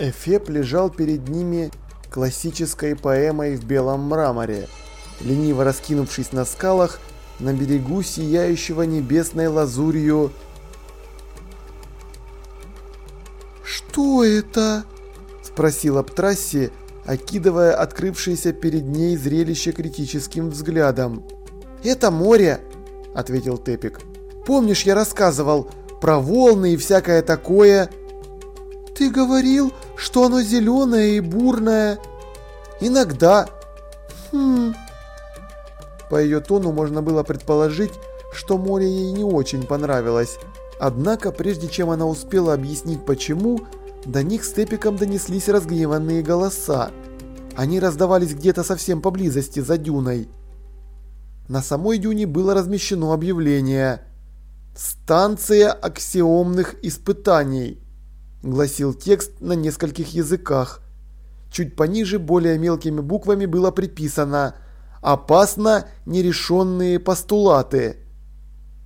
Эфеп лежал перед ними классической поэмой в белом мраморе, лениво раскинувшись на скалах на берегу сияющего небесной лазурью. «Что это?» – спросила Птрасси, окидывая открывшееся перед ней зрелище критическим взглядом. «Это море», – ответил Тепик. «Помнишь, я рассказывал про волны и всякое такое?» «Ты говорил, что оно зеленое и бурное?» «Иногда». «Хм...» По ее тону можно было предположить, что море ей не очень понравилось. Однако, прежде чем она успела объяснить почему, до них с Тепиком донеслись разгневанные голоса. Они раздавались где-то совсем поблизости, за дюной. На самой дюне было размещено объявление «Станция аксиомных испытаний» гласил текст на нескольких языках. Чуть пониже более мелкими буквами было приписано «Опасно нерешенные постулаты».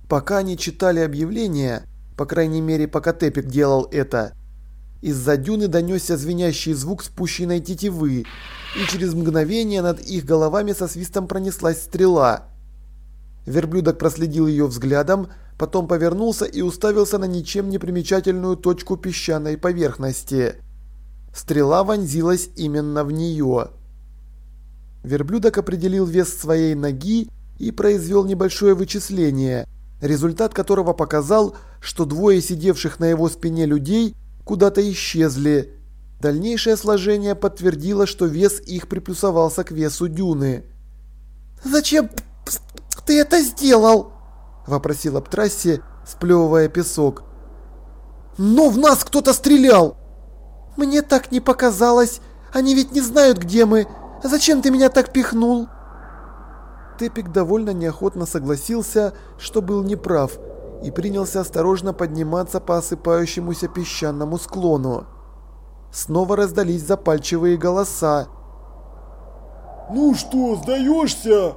Пока они читали объявление, по крайней мере пока Тепик делал это, из-за дюны донесся звенящий звук спущенной тетивы, и через мгновение над их головами со свистом пронеслась стрела. Верблюдок проследил ее взглядом, потом повернулся и уставился на ничем не примечательную точку песчаной поверхности. Стрела вонзилась именно в нее. Верблюдок определил вес своей ноги и произвел небольшое вычисление, результат которого показал, что двое сидевших на его спине людей куда-то исчезли. Дальнейшее сложение подтвердило, что вес их приплюсовался к весу дюны. «Зачем ты это сделал?» – вопросила Птрасси, сплевывая песок. «Но в нас кто-то стрелял!» «Мне так не показалось. Они ведь не знают, где мы. Зачем ты меня так пихнул?» Тепик довольно неохотно согласился, что был неправ, и принялся осторожно подниматься по осыпающемуся песчаному склону. Снова раздались запальчивые голоса. «Ну что, сдаешься?»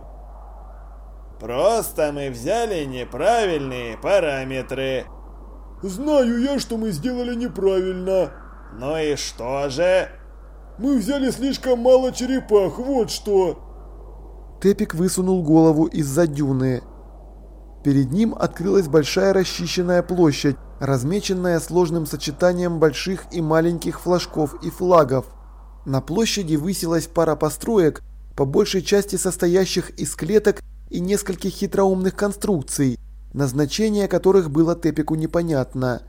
Просто мы взяли неправильные параметры. Знаю я, что мы сделали неправильно. Ну и что же? Мы взяли слишком мало черепах, вот что. Тепик высунул голову из-за дюны. Перед ним открылась большая расчищенная площадь, размеченная сложным сочетанием больших и маленьких флажков и флагов. На площади высилась пара построек, по большей части состоящих из клеток и нескольких хитроумных конструкций, назначение которых было Тепику непонятно.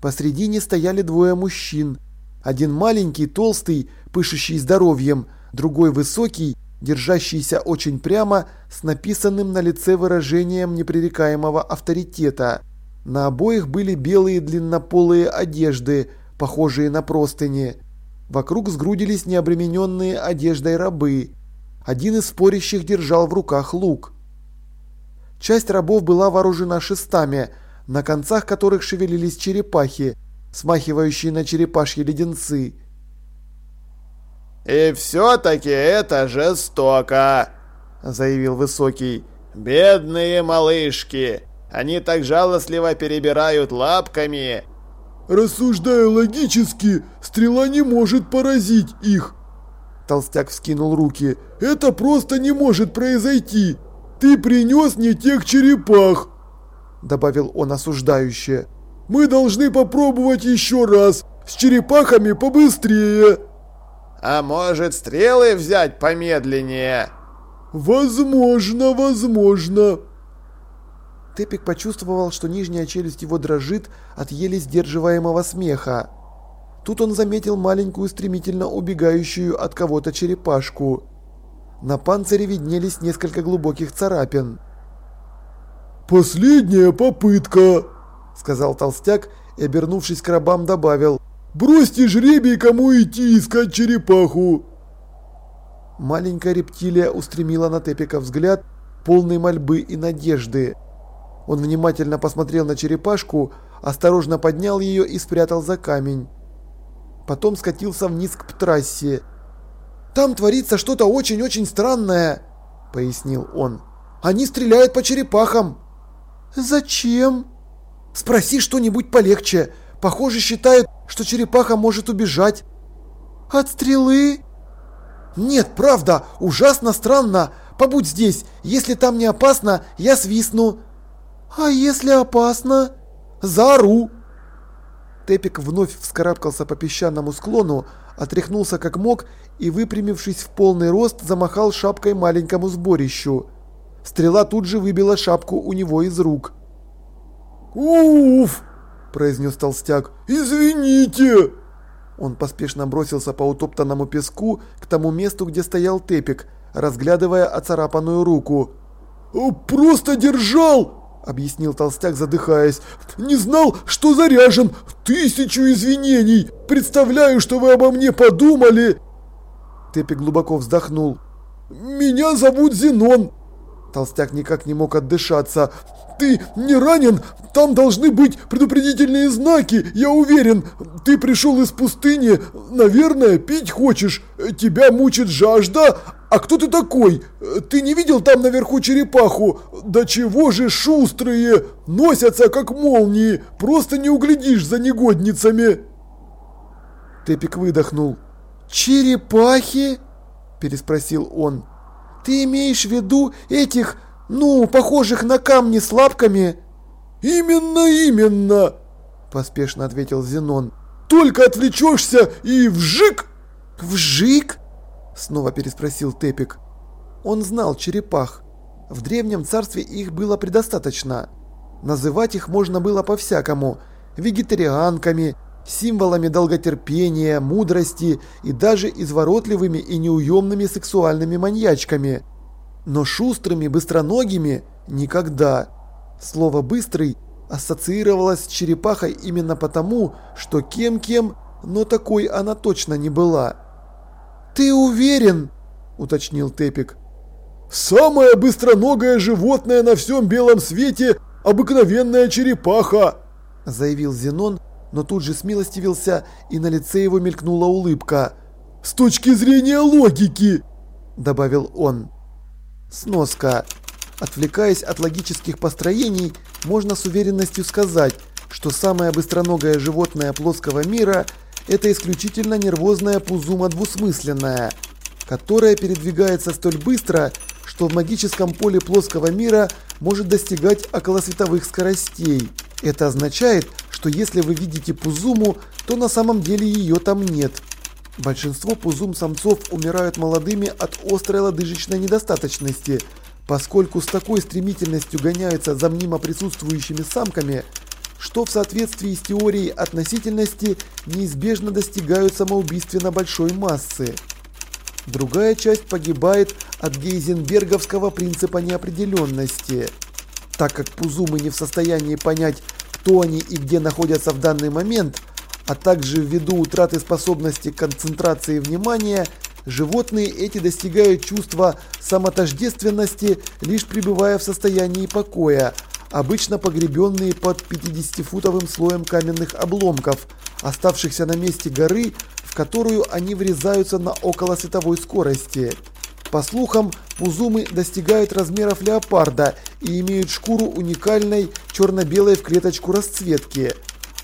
Посредине стояли двое мужчин. Один маленький, толстый, пышущий здоровьем, другой высокий, держащийся очень прямо, с написанным на лице выражением непререкаемого авторитета. На обоих были белые длиннополые одежды, похожие на простыни. Вокруг сгрудились необремененные одеждой рабы. Один из спорящих держал в руках лук. Часть рабов была вооружена шестами, на концах которых шевелились черепахи, смахивающие на черепашьи леденцы. «И все-таки это жестоко», — заявил Высокий. «Бедные малышки! Они так жалостливо перебирают лапками!» «Рассуждая логически, стрела не может поразить их!» Толстяк вскинул руки. «Это просто не может произойти! Ты принес не тех черепах!» Добавил он осуждающе. «Мы должны попробовать еще раз! С черепахами побыстрее!» «А может, стрелы взять помедленнее?» «Возможно, возможно!» Тепик почувствовал, что нижняя челюсть его дрожит от еле сдерживаемого смеха. Тут он заметил маленькую стремительно убегающую от кого-то черепашку. На панцире виднелись несколько глубоких царапин. «Последняя попытка!» – сказал толстяк и, обернувшись к рабам, добавил. «Бросьте жребий, кому идти искать черепаху!» Маленькая рептилия устремила на Тепика взгляд, полный мольбы и надежды. Он внимательно посмотрел на черепашку, осторожно поднял ее и спрятал за камень потом скатился вниз к трассе. «Там творится что-то очень-очень странное», — пояснил он. «Они стреляют по черепахам». «Зачем?» «Спроси что-нибудь полегче. Похоже, считают, что черепаха может убежать. От стрелы? Нет, правда, ужасно странно. Побудь здесь. Если там не опасно, я свистну. А если опасно? Заору. Тепик вновь вскарабкался по песчаному склону, отряхнулся как мог и, выпрямившись в полный рост, замахал шапкой маленькому сборищу. Стрела тут же выбила шапку у него из рук. «Уф!» – произнес толстяк. «Извините!» Он поспешно бросился по утоптанному песку к тому месту, где стоял Тепик, разглядывая оцарапанную руку. «Просто держал!» – объяснил толстяк, задыхаясь. «Не знал, что заряжен! Тысячу извинений! Представляю, что вы обо мне подумали!» Тепик глубоко вздохнул. «Меня зовут Зенон!» Толстяк никак не мог отдышаться. «Ты не ранен? Там должны быть предупредительные знаки, я уверен. Ты пришел из пустыни, наверное, пить хочешь. Тебя мучит жажда, «А кто ты такой? Ты не видел там наверху черепаху? Да чего же шустрые! Носятся как молнии! Просто не углядишь за негодницами!» Тепик выдохнул. «Черепахи?» – переспросил он. «Ты имеешь в виду этих, ну, похожих на камни с лапками?» «Именно, именно!» – поспешно ответил Зенон. «Только отвлечешься и вжик!» «Вжик?» Снова переспросил Тепик. Он знал черепах. В древнем царстве их было предостаточно. Называть их можно было по-всякому. Вегетарианками, символами долготерпения, мудрости и даже изворотливыми и неуемными сексуальными маньячками. Но шустрыми, быстроногими – никогда. Слово «быстрый» ассоциировалось с черепахой именно потому, что кем-кем, но такой она точно не была. «Ты уверен?» – уточнил Тепик. «Самое быстроногое животное на всем белом свете – обыкновенная черепаха!» – заявил Зенон, но тут же смилостивился, и на лице его мелькнула улыбка. «С точки зрения логики!» – добавил он. Сноска. Отвлекаясь от логических построений, можно с уверенностью сказать, что самое быстроногое животное плоского мира – это исключительно нервозная пузума двусмысленная, которая передвигается столь быстро, что в магическом поле плоского мира может достигать околосветовых скоростей. Это означает, что если вы видите пузуму, то на самом деле ее там нет. Большинство пузум-самцов умирают молодыми от острой лодыжечной недостаточности, поскольку с такой стремительностью гоняются за мнимо присутствующими самками – что в соответствии с теорией относительности неизбежно достигают самоубийственно большой массы. Другая часть погибает от гейзенберговского принципа неопределенности. Так как пузумы не в состоянии понять, кто они и где находятся в данный момент, а также ввиду утраты способности к концентрации внимания, животные эти достигают чувства самотождественности, лишь пребывая в состоянии покоя, обычно погребенные под 50-футовым слоем каменных обломков, оставшихся на месте горы, в которую они врезаются на околосветовой скорости. По слухам, пузумы достигают размеров леопарда и имеют шкуру уникальной черно-белой в клеточку расцветки.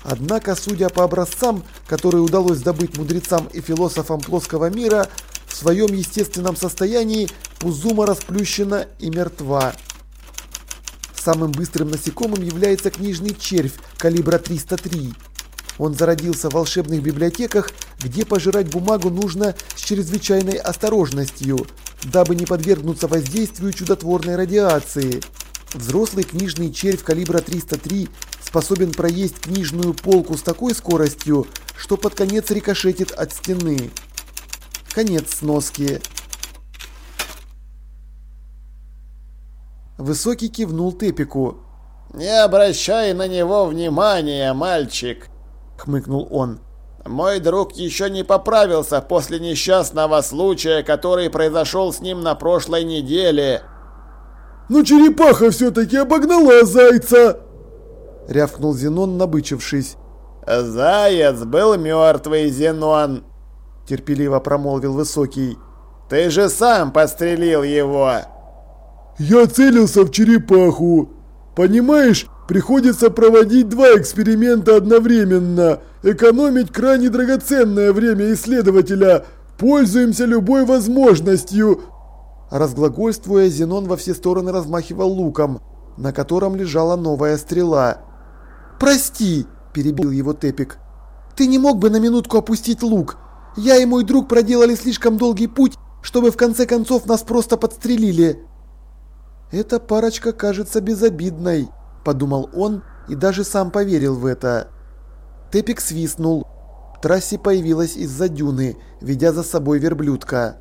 Однако, судя по образцам, которые удалось добыть мудрецам и философам плоского мира, в своем естественном состоянии пузума расплющена и мертва. Самым быстрым насекомым является книжный червь калибра 303. Он зародился в волшебных библиотеках, где пожирать бумагу нужно с чрезвычайной осторожностью, дабы не подвергнуться воздействию чудотворной радиации. Взрослый книжный червь калибра 303 способен проесть книжную полку с такой скоростью, что под конец рикошетит от стены. Конец сноски. Высокий кивнул Тепику. «Не обращай на него внимания, мальчик!» — хмыкнул он. «Мой друг еще не поправился после несчастного случая, который произошел с ним на прошлой неделе». «Но черепаха все-таки обогнала зайца!» — рявкнул Зенон, набычившись. «Заяц был мертвый, Зенон!» — терпеливо промолвил Высокий. «Ты же сам подстрелил его!» Я целился в черепаху. Понимаешь, приходится проводить два эксперимента одновременно. Экономить крайне драгоценное время исследователя. Пользуемся любой возможностью. Разглагольствуя, Зенон во все стороны размахивал луком, на котором лежала новая стрела. «Прости!» – перебил его Тепик. «Ты не мог бы на минутку опустить лук? Я и мой друг проделали слишком долгий путь, чтобы в конце концов нас просто подстрелили». «Эта парочка кажется безобидной», – подумал он и даже сам поверил в это. Тепик свистнул. Трасси появилась из-за дюны, ведя за собой верблюдка.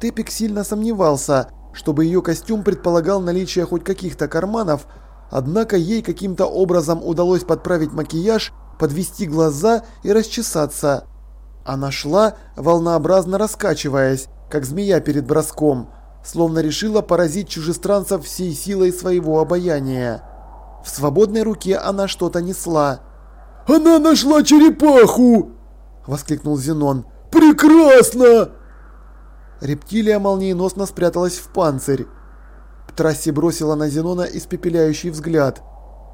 Тепик сильно сомневался, чтобы ее костюм предполагал наличие хоть каких-то карманов, однако ей каким-то образом удалось подправить макияж, подвести глаза и расчесаться. Она шла, волнообразно раскачиваясь, как змея перед броском, словно решила поразить чужестранцев всей силой своего обаяния. В свободной руке она что-то несла. «Она нашла черепаху!» – воскликнул Зенон. «Прекрасно!» Рептилия молниеносно спряталась в панцирь. Трасси бросила на Зенона испепеляющий взгляд.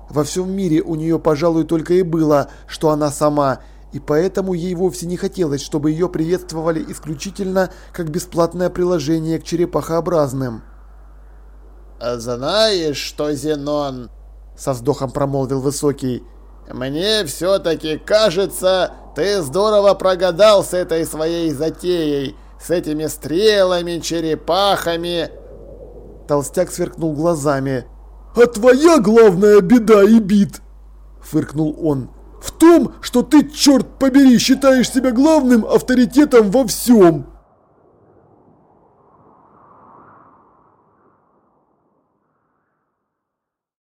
Во всем мире у нее, пожалуй, только и было, что она сама, и поэтому ей вовсе не хотелось, чтобы ее приветствовали исключительно как бесплатное приложение к черепахообразным. «Знаешь что, Зенон?» – со вздохом промолвил Высокий. «Мне все-таки кажется, ты здорово прогадал с этой своей затеей» с этими стрелами, черепахами!» Толстяк сверкнул глазами. «А твоя главная беда и бит!» Фыркнул он. «В том, что ты, черт побери, считаешь себя главным авторитетом во всем!»